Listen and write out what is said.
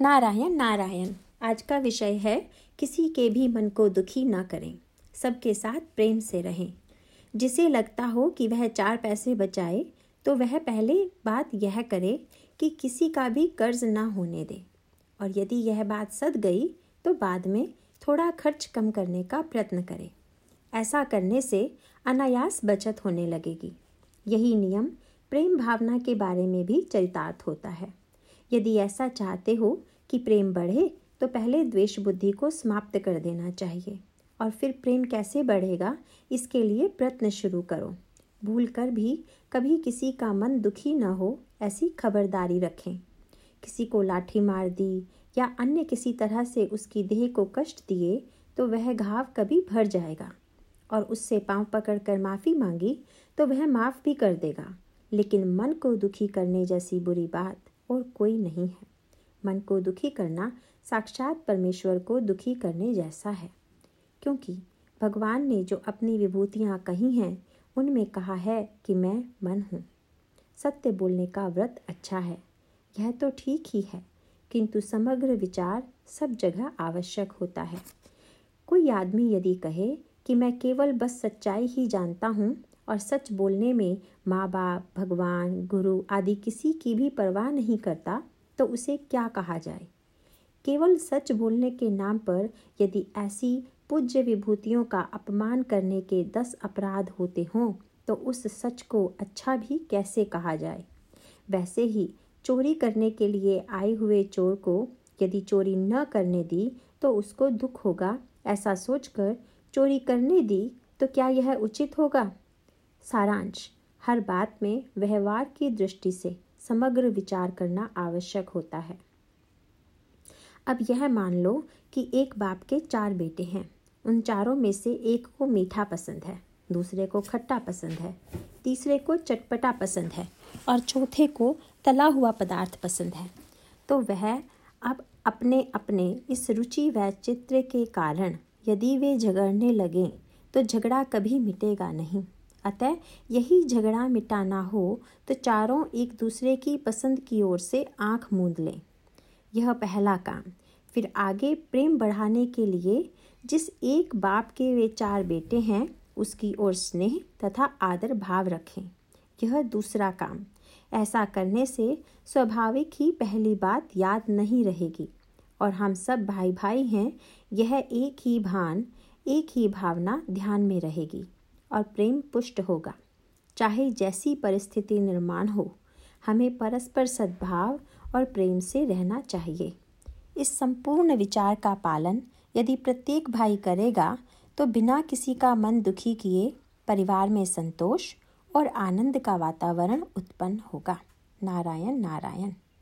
नारायण नारायण। आज का विषय है, किसी के भी मन को दुखी ना करें। सबके साथ प्रेम से रहें। जिसे लगता हो कि वह चार पैसे बचाए तो वह पहले बात यह करे कि किसी का भी कर्ज ना होने दे। और यदि यह बात सद गई तो बाद में थोड़ा खर्च कम करने का प्रयत्न करें। ऐसा करने से अनायास बचत होने लगेगी। यही नियम प्रेम भावना के बारे में भी चरितार्थ होता है। यदि ऐसा चाहते हो कि प्रेम बढ़े तो पहले द्वेष बुद्धि को समाप्त कर देना चाहिए। और फिर प्रेम कैसे बढ़ेगा, इसके लिए प्रयत्न शुरू करो। भूल कर भी कभी किसी का मन दुखी न हो, ऐसी खबरदारी रखें। किसी को लाठी मार दी या अन्य किसी तरह से उसकी देह को कष्ट दिए तो वह घाव कभी भर जाएगा। और उससे पाँव पकड़कर माफ़ी मांगी तो वह माफ़ भी कर देगा। लेकिन मन को दुखी करने जैसी बुरी बात और कोई नहीं है। मन को दुखी करना साक्षात परमेश्वर को दुखी करने जैसा है। क्योंकि भगवान ने जो अपनी विभूतियाँ कही हैं, उनमें कहा है कि मैं मन हूँ। सत्य बोलने का व्रत अच्छा है। यह तो ठीक ही है, किंतु समग्र विचार सब जगह आवश्यक होता है। कोई आदमी यदि कहे कि मैं केवल बस सच्चाई ही जानता हूँ और सच बोलने में माँ बाप भगवान, गुरु आदि किसी की भी परवाह नहीं करता तो उसे क्या कहा जाए? केवल सच बोलने के नाम पर यदि ऐसी पूज्य विभूतियों का अपमान करने के दस अपराध होते हों तो उस सच को अच्छा भी कैसे कहा जाए? वैसे ही चोरी करने के लिए आए हुए चोर को यदि चोरी न करने दी तो उसको दुख होगा, ऐसा सोचकर चोरी करने दी तो क्या यह उचित होगा? सारांश। हर बात में व्यवहार की दृष्टि से समग्र विचार करना आवश्यक होता है। अब यह मान लो कि एक बाप के चार बेटे हैं। उन चारों में से एक को मीठा पसंद है, दूसरे को खट्टा पसंद है, तीसरे को चटपटा पसंद है और चौथे को तला हुआ पदार्थ पसंद है। तो वह अब अपने अपने इस रुचि व चित्र के कारण यदि वे झगड़ने लगें तो झगड़ा कभी मिटेगा नहीं। अतः यही झगड़ा मिटाना हो तो चारों एक दूसरे की पसंद की ओर से आँख मूंद लें। यह पहला काम। फिर आगे प्रेम बढ़ाने के लिए जिस एक बाप के वे चार बेटे हैं, उसकी ओर स्नेह तथा आदर भाव रखें। यह दूसरा काम। ऐसा करने से स्वाभाविक ही पहली बात याद नहीं रहेगी, और हम सब भाई भाई हैं, यह एक ही भान, एक ही भावना ध्यान में रहेगी। और प्रेम पुष्ट होगा। चाहे जैसी परिस्थिति निर्माण हो, हमें परस्पर सद्भाव और प्रेम से रहना चाहिए। इस संपूर्ण विचार का पालन यदि प्रत्येक भाई करेगा तो बिना किसी का मन दुखी किए परिवार में संतोष और आनंद का वातावरण उत्पन्न होगा। नारायण नारायण।